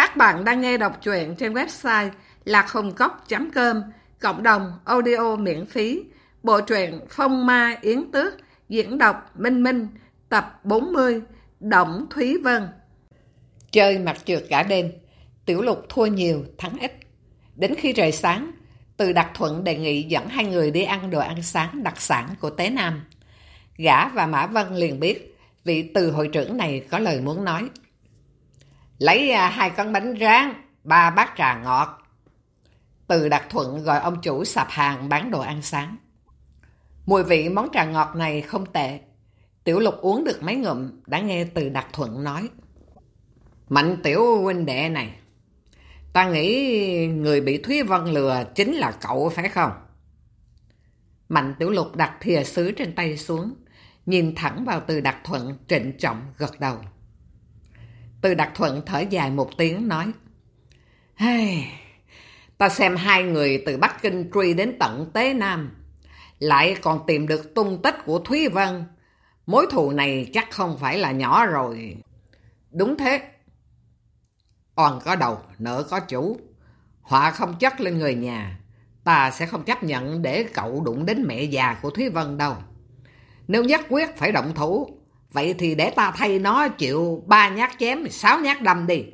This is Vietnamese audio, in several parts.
Các bạn đang nghe đọc truyện trên website lạc.hùng.com cộng đồng audio miễn phí. Bộ truyện Phong Ma Yến Tước diễn đọc Minh Minh tập 40 Động Thúy Vân Chơi mặt trượt cả đêm, Tiểu Lục thua nhiều, thắng ít. Đến khi trời sáng, Từ Đặc Thuận đề nghị dẫn hai người đi ăn đồ ăn sáng đặc sản của Tế Nam. Gã và Mã Vân liền biết vị từ hội trưởng này có lời muốn nói. Lấy à, hai con bánh rán, ba bát trà ngọt. Từ Đạt Thuận gọi ông chủ sạp hàng bán đồ ăn sáng. Mùi vị món trà ngọt này không tệ. Tiểu Lục uống được mấy ngụm đã nghe từ Đạt Thuận nói. Mạnh tiểu huynh đệ này, ta nghĩ người bị Thúy Vân lừa chính là cậu phải không? Mạnh tiểu lục đặt thìa sứ trên tay xuống, nhìn thẳng vào từ Đặc Thuận trịnh trọng gật đầu. Từ Đặc Thuận thở dài một tiếng nói, hey, ta xem hai người từ Bắc Kinh truy đến tận Tế Nam, lại còn tìm được tung tích của Thúy Vân. Mối thù này chắc không phải là nhỏ rồi. Đúng thế. Oan có đầu, nợ có chủ. Họa không chất lên người nhà. Ta sẽ không chấp nhận để cậu đụng đến mẹ già của Thúy Vân đâu. Nếu nhất quyết phải động thủ, vậy thì để ta thay nó chịu ba nhát chém, sáu nhát đâm đi.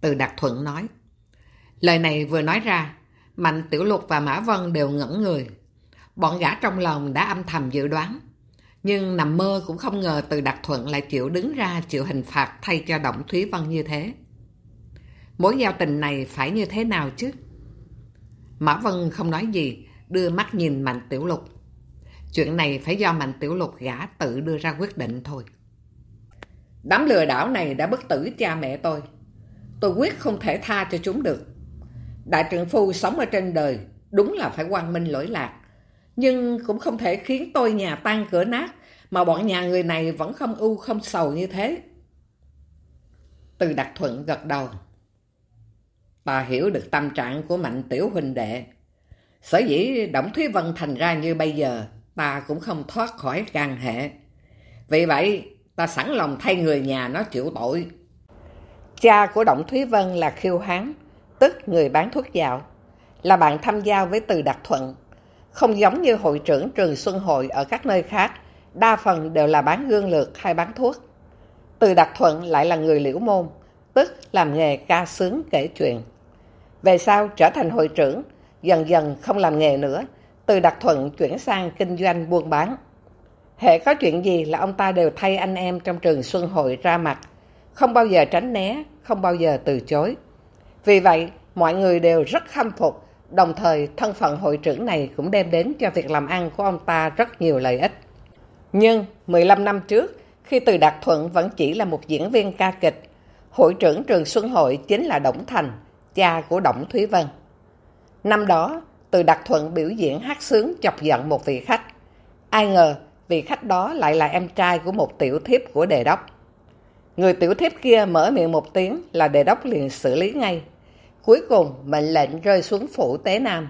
Từ Đặc Thuận nói. Lời này vừa nói ra, Mạnh Tiểu Lục và Mã Vân đều ngẩn người. Bọn gã trong lòng đã âm thầm dự đoán. Nhưng nằm mơ cũng không ngờ từ Đặc Thuận lại chịu đứng ra chịu hình phạt thay cho Động Thúy Vân như thế. Mối giao tình này phải như thế nào chứ? Mã Vân không nói gì, đưa mắt nhìn Mạnh Tiểu Lục. Chuyện này phải do Mạnh Tiểu Lục gã tự đưa ra quyết định thôi. Đám lừa đảo này đã bất tử cha mẹ tôi. Tôi quyết không thể tha cho chúng được. Đại trưởng phu sống ở trên đời đúng là phải quang minh lỗi lạc. Nhưng cũng không thể khiến tôi nhà tan cửa nát mà bọn nhà người này vẫn không ưu không sầu như thế. Từ đặc thuận gật đầu. Ta hiểu được tâm trạng của mạnh tiểu huynh đệ. Sở dĩ Đổng Thúy Vân thành ra như bây giờ, ta cũng không thoát khỏi gan hệ. Vì vậy, ta sẵn lòng thay người nhà nó chịu tội. Cha của Động Thúy Vân là Khiêu Hán, tức người bán thuốc dạo, là bạn tham gia với Từ Đặc Thuận. Không giống như hội trưởng trường Xuân Hội ở các nơi khác, đa phần đều là bán gương lược hay bán thuốc. Từ Đặc Thuận lại là người liễu môn, tức làm nghề ca sướng kể chuyện. Về sau trở thành hội trưởng, dần dần không làm nghề nữa, từ Đặc Thuận chuyển sang kinh doanh buôn bán. Hệ có chuyện gì là ông ta đều thay anh em trong trường Xuân Hội ra mặt, không bao giờ tránh né, không bao giờ từ chối. Vì vậy, mọi người đều rất khâm phục, đồng thời thân phận hội trưởng này cũng đem đến cho việc làm ăn của ông ta rất nhiều lợi ích. Nhưng 15 năm trước, khi Từ Đạt Thuận vẫn chỉ là một diễn viên ca kịch, hội trưởng trường Xuân Hội chính là Đổng Thành, cha của Đổng Thúy Vân. Năm đó, từ Đạt Thuận biểu diễn hát sướng chọc giận một vị khách. Ai ngờ, vị khách đó lại là em trai của một tiểu thiếp của đề đốc. Người tiểu thiếp kia mở miệng một tiếng là đề đốc liền xử lý ngay. Cuối cùng mệnh lệnh rơi xuống phủ Tế Nam.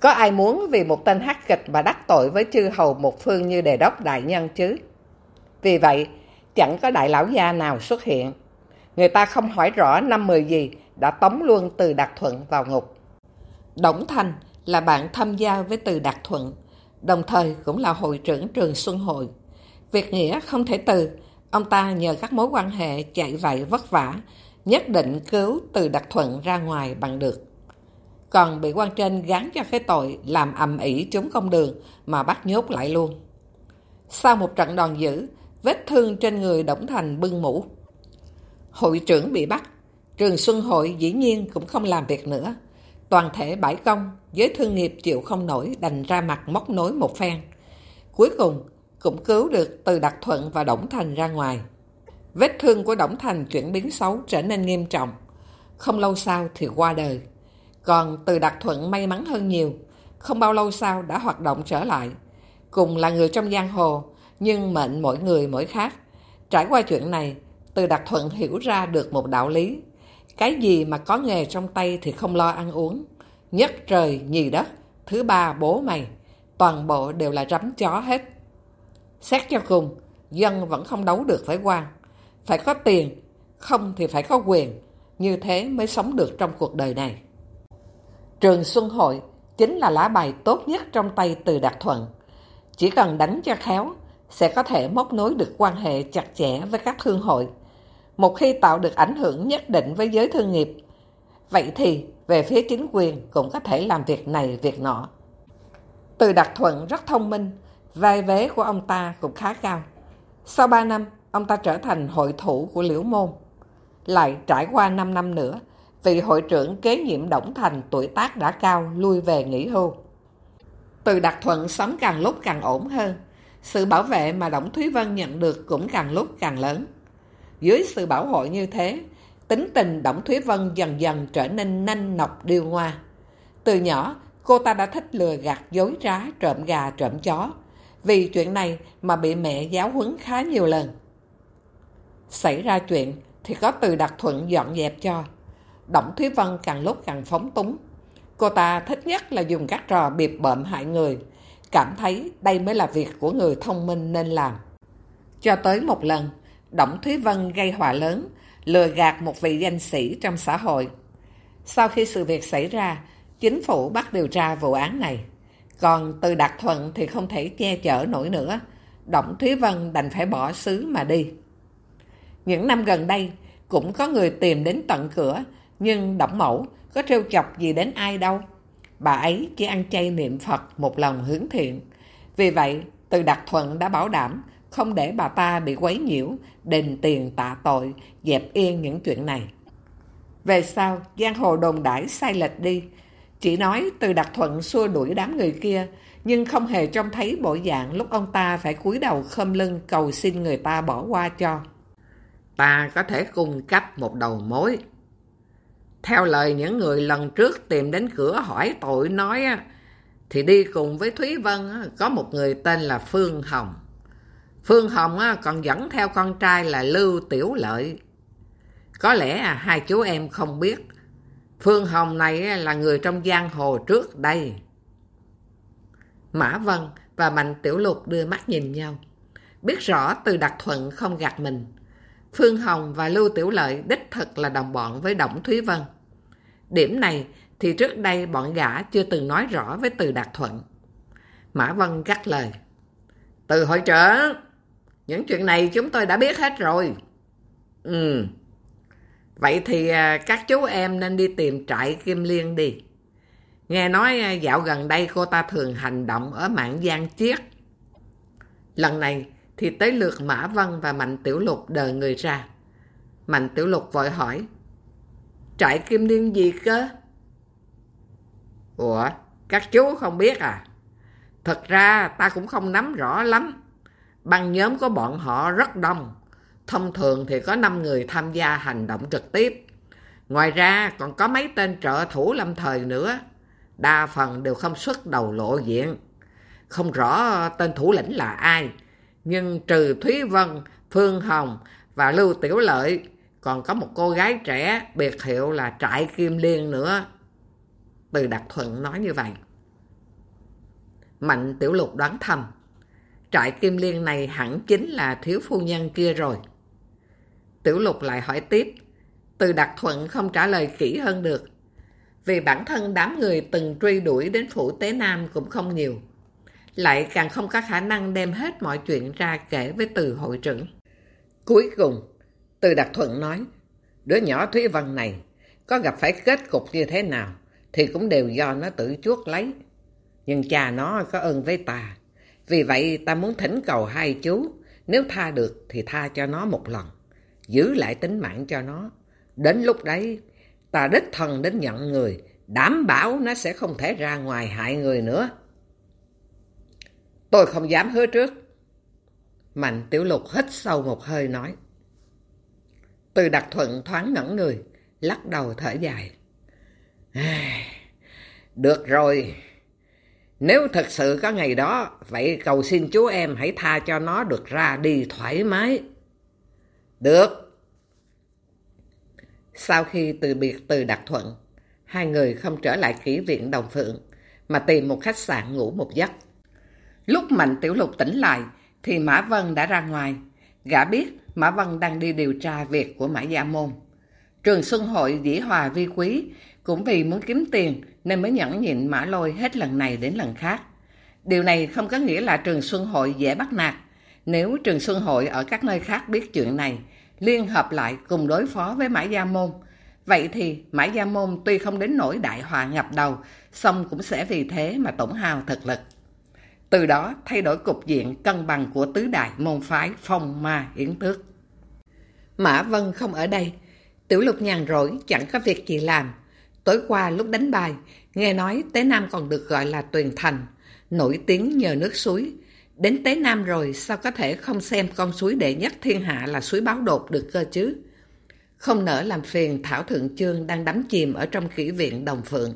Có ai muốn vì một tên hát kịch mà đắc tội với chư hầu một phương như đề đốc đại nhân chứ? Vì vậy, chẳng có đại lão gia nào xuất hiện. Người ta không hỏi rõ năm mười gì đã tống luôn từ Đạt Thuận vào ngục. Đổng Thành là bạn tham gia với từ Đạt Thuận, đồng thời cũng là hội trưởng trường Xuân Hội. Việc nghĩa không thể từ, ông ta nhờ các mối quan hệ chạy vậy vất vả, nhất định cứu từ Đạt Thuận ra ngoài bằng được. Còn bị quan trên gán cho cái tội làm ầm ĩ chúng công đường mà bắt nhốt lại luôn. Sau một trận đòn dữ, vết thương trên người Đổng Thành bưng mũ. Hội trưởng bị bắt, trường Xuân Hội dĩ nhiên cũng không làm việc nữa. Toàn thể bãi công, với thương nghiệp chịu không nổi đành ra mặt móc nối một phen. Cuối cùng, cũng cứu được từ Đặc Thuận và Đổng Thành ra ngoài. Vết thương của Đổng Thành chuyển biến xấu trở nên nghiêm trọng. Không lâu sau thì qua đời. Còn từ Đặc Thuận may mắn hơn nhiều. Không bao lâu sau đã hoạt động trở lại. Cùng là người trong giang hồ, nhưng mệnh mỗi người mỗi khác. Trải qua chuyện này, từ Đặc Thuận hiểu ra được một đạo lý. Cái gì mà có nghề trong tay thì không lo ăn uống. Nhất trời, nhì đất, thứ ba bố mày. Toàn bộ đều là rắm chó hết. Xét cho cùng, dân vẫn không đấu được với quan. Phải có tiền, không thì phải có quyền, như thế mới sống được trong cuộc đời này. Trường Xuân Hội chính là lá bài tốt nhất trong tay từ Đạt Thuận. Chỉ cần đánh cho khéo, sẽ có thể móc nối được quan hệ chặt chẽ với các thương hội. Một khi tạo được ảnh hưởng nhất định với giới thương nghiệp, vậy thì về phía chính quyền cũng có thể làm việc này việc nọ. Từ Đạt Thuận rất thông minh, vai vế của ông ta cũng khá cao. Sau 3 năm, ông ta trở thành hội thủ của Liễu Môn. Lại trải qua 5 năm nữa, vị hội trưởng kế nhiệm Đổng Thành tuổi tác đã cao lui về nghỉ hưu. Từ Đạt Thuận sống càng lúc càng ổn hơn. Sự bảo vệ mà Đổng Thúy Vân nhận được cũng càng lúc càng lớn. Dưới sự bảo hộ như thế, tính tình Đổng Thúy Vân dần dần trở nên nanh nọc điêu ngoa. Từ nhỏ, cô ta đã thích lừa gạt dối trá trộm gà trộm chó. Vì chuyện này mà bị mẹ giáo huấn khá nhiều lần. Xảy ra chuyện thì có từ đặc thuận dọn dẹp cho. Đổng Thúy Vân càng lúc càng phóng túng. Cô ta thích nhất là dùng các trò biệp bợm hại người, cảm thấy đây mới là việc của người thông minh nên làm. Cho tới một lần, Đổng Thúy Vân gây họa lớn, lừa gạt một vị danh sĩ trong xã hội. Sau khi sự việc xảy ra, chính phủ bắt điều tra vụ án này. Còn từ Đạt Thuận thì không thể che chở nổi nữa. Đổng Thúy Vân đành phải bỏ xứ mà đi. Những năm gần đây, cũng có người tìm đến tận cửa, nhưng Đổng Mẫu có trêu chọc gì đến ai đâu. Bà ấy chỉ ăn chay niệm Phật một lòng hướng thiện. Vì vậy, từ Đạt Thuận đã bảo đảm không để bà ta bị quấy nhiễu, đền tiền tạ tội, dẹp yên những chuyện này. Về sau, giang hồ đồn đãi sai lệch đi, chỉ nói từ đặc thuận xua đuổi đám người kia, nhưng không hề trông thấy bộ dạng lúc ông ta phải cúi đầu khâm lưng cầu xin người ta bỏ qua cho. Ta có thể cung cấp một đầu mối. Theo lời những người lần trước tìm đến cửa hỏi tội nói, thì đi cùng với Thúy Vân có một người tên là Phương Hồng. Phương Hồng còn dẫn theo con trai là Lưu Tiểu Lợi. Có lẽ à, hai chú em không biết, Phương Hồng này là người trong giang hồ trước đây. Mã Vân và Mạnh Tiểu Lục đưa mắt nhìn nhau. Biết rõ từ đặc thuận không gạt mình. Phương Hồng và Lưu Tiểu Lợi đích thực là đồng bọn với Động Thúy Vân. Điểm này thì trước đây bọn gã chưa từng nói rõ với từ đặc thuận. Mã Vân cắt lời. Từ hội trưởng, những chuyện này chúng tôi đã biết hết rồi. Ừ, Vậy thì à, các chú em nên đi tìm trại Kim Liên đi. Nghe nói à, dạo gần đây cô ta thường hành động ở mạng Giang Chiết. Lần này thì tới lượt Mã Vân và Mạnh Tiểu Lục đờ người ra. Mạnh Tiểu Lục vội hỏi. Trại Kim Liên gì cơ? Ủa, các chú không biết à? Thật ra ta cũng không nắm rõ lắm. Băng nhóm của bọn họ rất đông. Thông thường thì có 5 người tham gia hành động trực tiếp. Ngoài ra còn có mấy tên trợ thủ lâm thời nữa. Đa phần đều không xuất đầu lộ diện. Không rõ tên thủ lĩnh là ai. Nhưng trừ Thúy Vân, Phương Hồng và Lưu Tiểu Lợi còn có một cô gái trẻ biệt hiệu là Trại Kim Liên nữa. Từ Đặc Thuận nói như vậy. Mạnh Tiểu Lục đoán thầm. Trại Kim Liên này hẳn chính là thiếu phu nhân kia rồi. Tiểu lục lại hỏi tiếp. Từ đặc thuận không trả lời kỹ hơn được. Vì bản thân đám người từng truy đuổi đến phủ Tế Nam cũng không nhiều. Lại càng không có khả năng đem hết mọi chuyện ra kể với từ hội trưởng. Cuối cùng, từ đặc thuận nói, đứa nhỏ Thúy Văn này có gặp phải kết cục như thế nào thì cũng đều do nó tự chuốt lấy. Nhưng cha nó có ơn với ta. Vì vậy ta muốn thỉnh cầu hai chú, nếu tha được thì tha cho nó một lần giữ lại tính mạng cho nó. Đến lúc đấy, ta đích thần đến nhận người, đảm bảo nó sẽ không thể ra ngoài hại người nữa. Tôi không dám hứa trước. Mạnh tiểu lục hít sâu một hơi nói. Từ đặc thuận thoáng ngẩn người, lắc đầu thở dài. Được rồi, nếu thật sự có ngày đó, vậy cầu xin chú em hãy tha cho nó được ra đi thoải mái. Được. Sau khi từ biệt từ đặc Thuận, hai người không trở lại kỹ viện Đồng Phượng, mà tìm một khách sạn ngủ một giấc. Lúc Mạnh Tiểu Lục tỉnh lại, thì Mã Vân đã ra ngoài. Gã biết Mã Vân đang đi điều tra việc của Mã Gia Môn. Trường Xuân Hội dĩ hòa vi quý, cũng vì muốn kiếm tiền nên mới nhẫn nhịn Mã Lôi hết lần này đến lần khác. Điều này không có nghĩa là Trường Xuân Hội dễ bắt nạt. Nếu Trường Xuân Hội ở các nơi khác biết chuyện này, liên hợp lại cùng đối phó với Mã Gia Môn, vậy thì Mã Gia Môn tuy không đến nỗi đại hòa ngập đầu, song cũng sẽ vì thế mà tổn hao thực lực. Từ đó thay đổi cục diện cân bằng của tứ đại môn phái phong ma yến tước. Mã Vân không ở đây, Tiểu Lục nhàn rỗi chẳng có việc gì làm. Tối qua lúc đánh bài, nghe nói Tế Nam còn được gọi là Tuyền Thành, nổi tiếng nhờ nước suối. Đến Tế Nam rồi sao có thể không xem con suối đệ nhất thiên hạ là suối báo đột được cơ chứ? Không nỡ làm phiền Thảo Thượng Chương đang đắm chìm ở trong kỷ viện Đồng Phượng.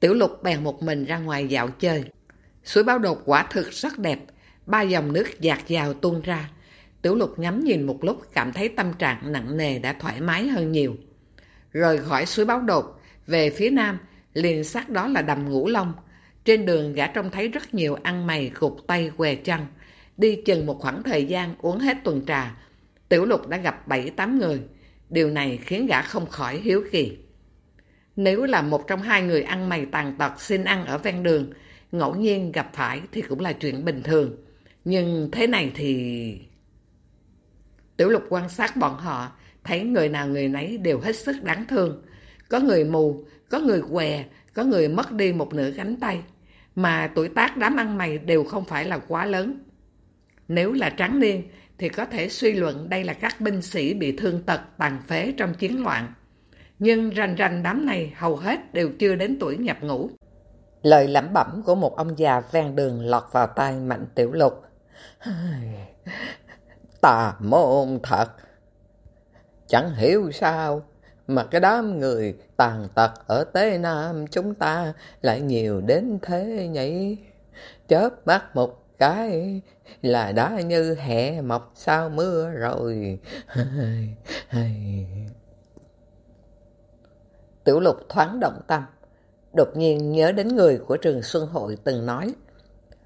Tiểu Lục bèn một mình ra ngoài dạo chơi. Suối báo đột quả thực rất đẹp, ba dòng nước dạt dào tuôn ra. Tiểu Lục ngắm nhìn một lúc cảm thấy tâm trạng nặng nề đã thoải mái hơn nhiều. Rời khỏi suối báo đột, về phía nam, liền sát đó là đầm ngũ long. Trên đường gã trông thấy rất nhiều ăn mày gục tay què chân. Đi chừng một khoảng thời gian uống hết tuần trà. Tiểu Lục đã gặp bảy tám người. Điều này khiến gã không khỏi hiếu kỳ. Nếu là một trong hai người ăn mày tàn tật xin ăn ở ven đường, ngẫu nhiên gặp phải thì cũng là chuyện bình thường. Nhưng thế này thì... Tiểu lục quan sát bọn họ, thấy người nào người nấy đều hết sức đáng thương. Có người mù, có người què, có người mất đi một nửa cánh tay. Mà tuổi tác đám ăn mày đều không phải là quá lớn. Nếu là trắng niên, thì có thể suy luận đây là các binh sĩ bị thương tật tàn phế trong chiến loạn. Nhưng rành rành đám này hầu hết đều chưa đến tuổi nhập ngũ. Lời lẩm bẩm của một ông già ven đường lọt vào tai Mạnh Tiểu Lục. Tà môn thật. Chẳng hiểu sao mà cái đám người tàn tật ở Tế Nam chúng ta lại nhiều đến thế nhỉ? Chớp mắt một cái là đã như hè mọc sau mưa rồi. Tiểu lục thoáng động tâm, đột nhiên nhớ đến người của trường Xuân Hội từng nói.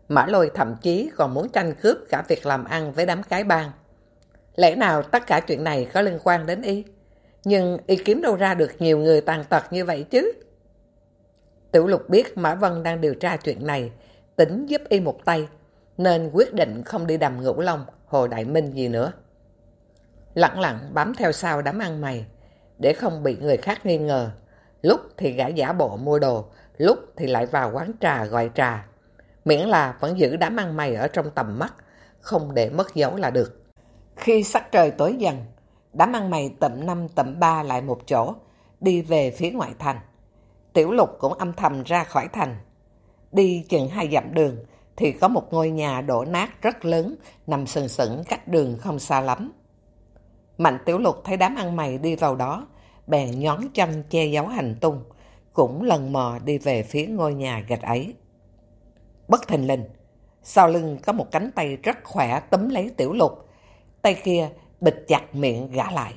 Mã lôi thậm chí còn muốn tranh cướp cả việc làm ăn với đám cái bang. Lẽ nào tất cả chuyện này có liên quan đến y? Nhưng y kiếm đâu ra được nhiều người tàn tật như vậy chứ? Tiểu lục biết Mã Vân đang điều tra chuyện này, tính giúp y một tay, nên quyết định không đi đầm ngũ long, Hồ Đại Minh gì nữa. Lặng lặng bám theo sau đám ăn mày, để không bị người khác nghi ngờ. Lúc thì gã giả bộ mua đồ, lúc thì lại vào quán trà gọi trà. Miễn là vẫn giữ đám ăn mày ở trong tầm mắt, không để mất dấu là được. Khi sắc trời tối dần, đám ăn mày tậm năm tậm ba lại một chỗ, đi về phía ngoại thành. Tiểu lục cũng âm thầm ra khỏi thành. Đi chừng hai dặm đường, thì có một ngôi nhà đổ nát rất lớn, nằm sừng sững cách đường không xa lắm. Mạnh tiểu lục thấy đám ăn mày đi vào đó, bèn nhón chân che giấu hành tung, cũng lần mò đi về phía ngôi nhà gạch ấy. Bất thình lình, sau lưng có một cánh tay rất khỏe túm lấy tiểu lục, tay kia bịt chặt miệng gã lại.